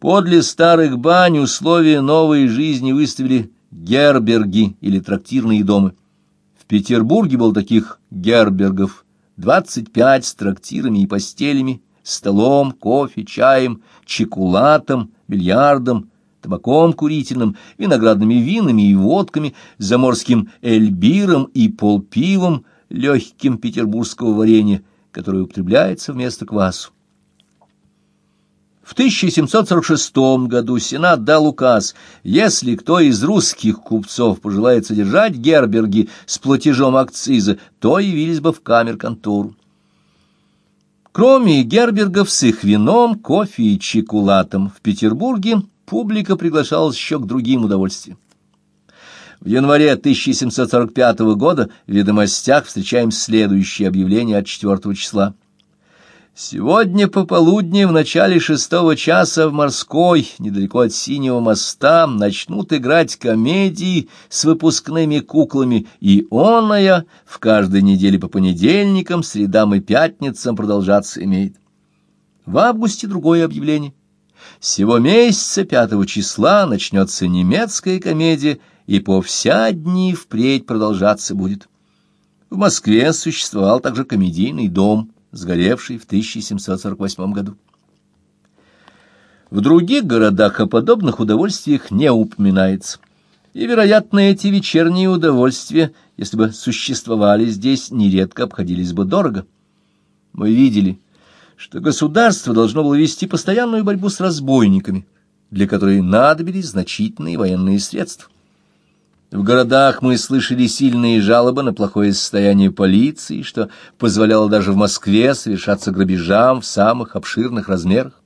Подле старых бань условия новой жизни выставили герберги или трактирные дома. В Петербурге был таких гербергов двадцать пять с трактирами и постелями, столом, кофе, чаем, чекулатом, бильярдом, табаком курительным, виноградными винами и водками, заморским эльбиром и полпивом, легким петербургского варенья, которое употребляется вместо квасу. В 1746 году Сенат дал указ, если кто из русских купцов пожелает содержать герберги с платежом акциза, то явились бы в камер-контору. Кроме гербергов с их вином, кофе и чекулатом, в Петербурге публика приглашалась еще к другим удовольствиям. В январе 1745 года в «Ведомостях» встречаем следующее объявление от 4 числа. Сегодня пополудни в начале шестого часа в Морской, недалеко от Синего моста, начнут играть комедии с выпускными куклами, и оная в каждой неделе по понедельникам, средам и пятницам продолжаться имеет. В августе другое объявление. Сего месяца, пятого числа, начнется немецкая комедия, и по вся дни впредь продолжаться будет. В Москве существовал также комедийный дом – сгоревший в 1748 году. В других городах о подобных удовольствиях не упоминается. И, вероятно, эти вечерние удовольствия, если бы существовали здесь, нередко обходились бы дорого. Мы видели, что государство должно было вести постоянную борьбу с разбойниками, для которой надобились значительные военные средства. В городах мы слышали сильные жалобы на плохое состояние полиции, что позволяло даже в Москве совершаться грабежам в самых обширных размерах.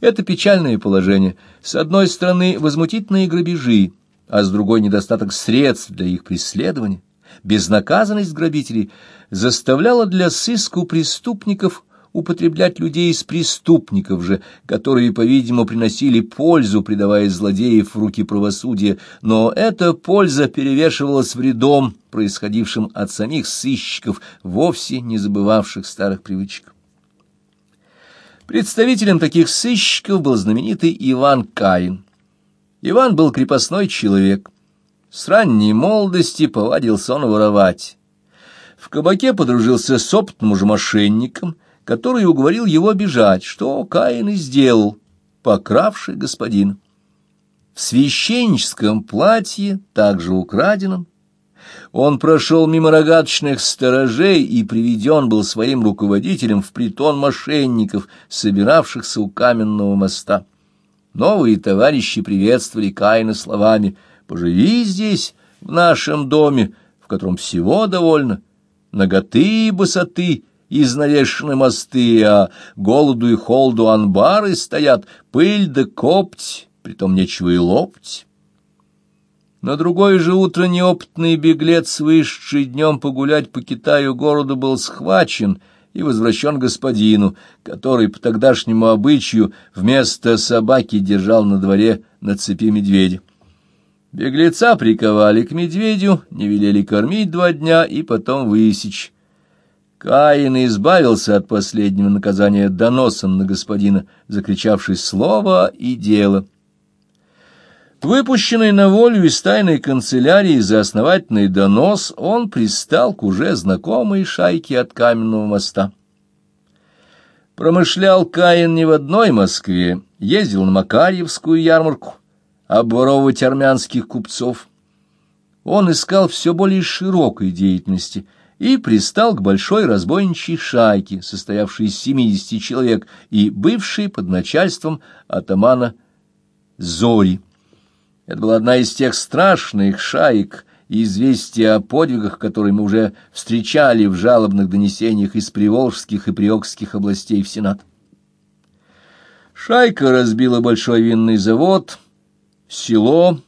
Это печальное положение. С одной стороны, возмутительные грабежи, а с другой недостаток средств для их преследования. Безнаказанность грабителей заставляла для сыску преступников употреблять людей из преступников же, которые, по-видимому, приносили пользу, предавая злодеев в руки правосудия, но эта польза перевешивалась вредом, происходившим от самих сыщиков, вовсе не забывавших старых привычек. Представителем таких сыщиков был знаменитый Иван Каин. Иван был крепостной человек. С ранней молодости повадился он воровать. В кабаке подружился с опытным уже мошенником — который уговорил его бежать, что Каин и сделал, покравший господин. В священническом платье, также украденном, он прошел мимо рогаточных сторожей и приведен был своим руководителем в притон мошенников, собиравшихся у каменного моста. Новые товарищи приветствовали Каина словами «Поживи здесь, в нашем доме, в котором всего довольно, наготы и босоты, изнавешены мосты, а голоду и холоду анбары стоят, пыль да копть, притом нечего и лопть. На другое же утро неопытный беглец, вышедший днем погулять по Китаю городу, был схвачен и возвращен господину, который по тогдашнему обычаю вместо собаки держал на дворе на цепи медведя. Беглеца приковали к медведю, не велели кормить два дня и потом высечь. Каин избавился от последнего наказания доносом на господина, закричавший слово и дело. Выпущенный на волю из тайной канцелярии за основательный донос, он пристал к уже знакомой шайке от каменного моста. Промышлял Каин не в одной Москве, ездил на Макарьевскую ярмарку, обворовывать армянских купцов. Он искал все более широкой деятельности — и пристал к большой разбойничьей шайке, состоявшей из семидесяти человек и бывшей под начальством атамана Зори. Это была одна из тех страшных шаек, и известия о подвигах, которые мы уже встречали в жалобных донесениях из Приволжских и Приокских областей в Сенат. Шайка разбила большой винный завод, село,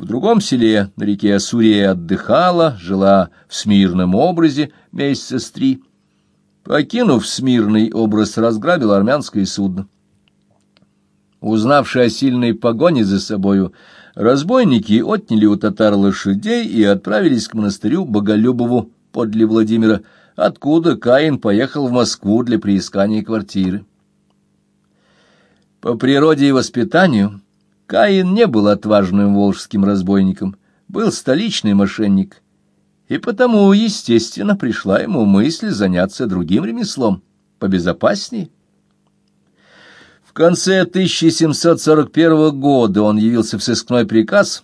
в другом селе на реке Асурия отдыхала, жила в смирном образе месяца с три. Покинув смирный образ, разграбила армянское судно. Узнавши о сильной погоне за собою, разбойники отняли у татар лошадей и отправились к монастырю Боголюбову подле Владимира, откуда Каин поехал в Москву для приискания квартиры. По природе и воспитанию Каин не был отважным волжским разбойником, был столичный мошенник, и потому, естественно, пришла ему мысль заняться другим ремеслом, побезопаснее. В конце 1741 года он явился в сыскной приказ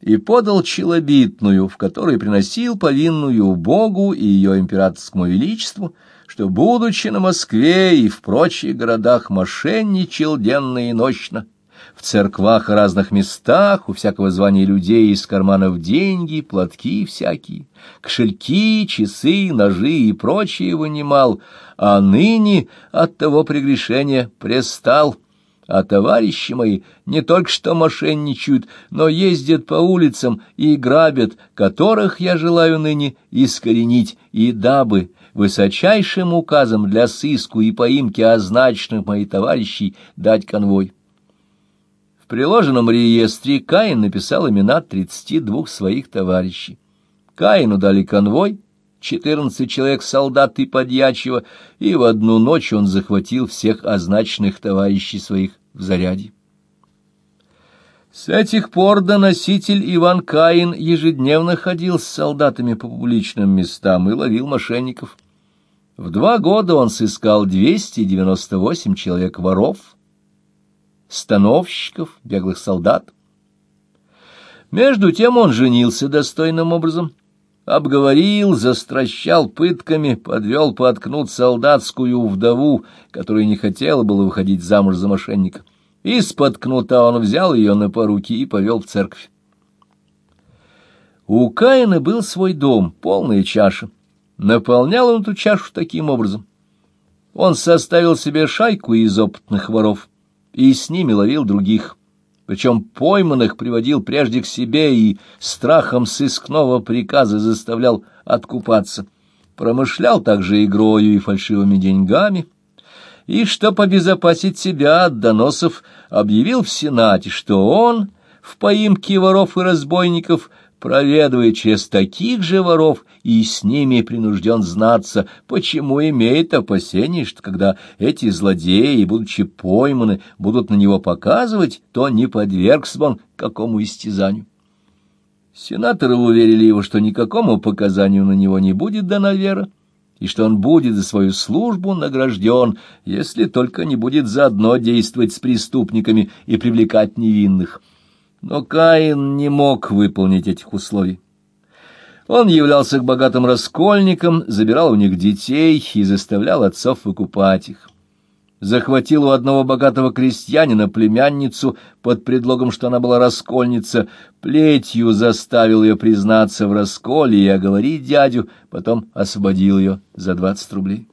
и подал челобитную, в которой приносил повинную Богу и ее императорскому величеству, что, будучи на Москве и в прочих городах, мошенничал денно и ночно, в церквах и разных местах, у всякого звания людей из карманов деньги, платки всякие, кошельки, часы, ножи и прочее вынимал, а ныне от того прегрешения престал, а товарищи мои не только что мошенничают, но ездят по улицам и грабят, которых я желаю ныне искоренить, и дабы высочайшим указом для сыску и поимки означенных моих товарищей дать конвой. В приложенном реестре Каин написал имена тридцати двух своих товарищей. Каину дали конвой, четырнадцать человек солдат и подьячего, и в одну ночь он захватил всех означенных товарищей своих в заряде. С этих пор доноситель Иван Каин ежедневно ходил с солдатами по публичным местам и ловил мошенников. В два года он сыскал 298 человек воров, становщиков, беглых солдат. Между тем он женился достойным образом — обговорил, застращал пытками, подвел поткнуть солдатскую вдову, которая не хотела было выходить замуж за мошенника. Из-под кнута он взял ее на поруки и повел в церковь. У Каина был свой дом, полная чаша. Наполнял он эту чашу таким образом. Он составил себе шайку из опытных воров и с ними ловил других причем пойманных приводил прежде к себе и страхом сыскного приказа заставлял откупаться. Промышлял также игрою и фальшивыми деньгами, и, чтоб обезопасить себя от доносов, объявил в Сенате, что он в поимке воров и разбойников проведывает через таких же воров и с ними принужден знаться, почему имеет опасение, что когда эти злодеи, будучи пойманы, будут на него показывать, то не подвергся он какому истязанию. Сенаторы уверили его, что никакому показанию на него не будет дана вера, и что он будет за свою службу награжден, если только не будет заодно действовать с преступниками и привлекать невинных. Но Каин не мог выполнить этих условий. Он являлся к богатым раскольникам, забирал у них детей и заставлял отцов выкупать их. Захватил у одного богатого крестьянина племянницу под предлогом, что она была раскольница, плетью заставил ее признаться в расколе и оговорить дядю, потом освободил ее за двадцать рублей.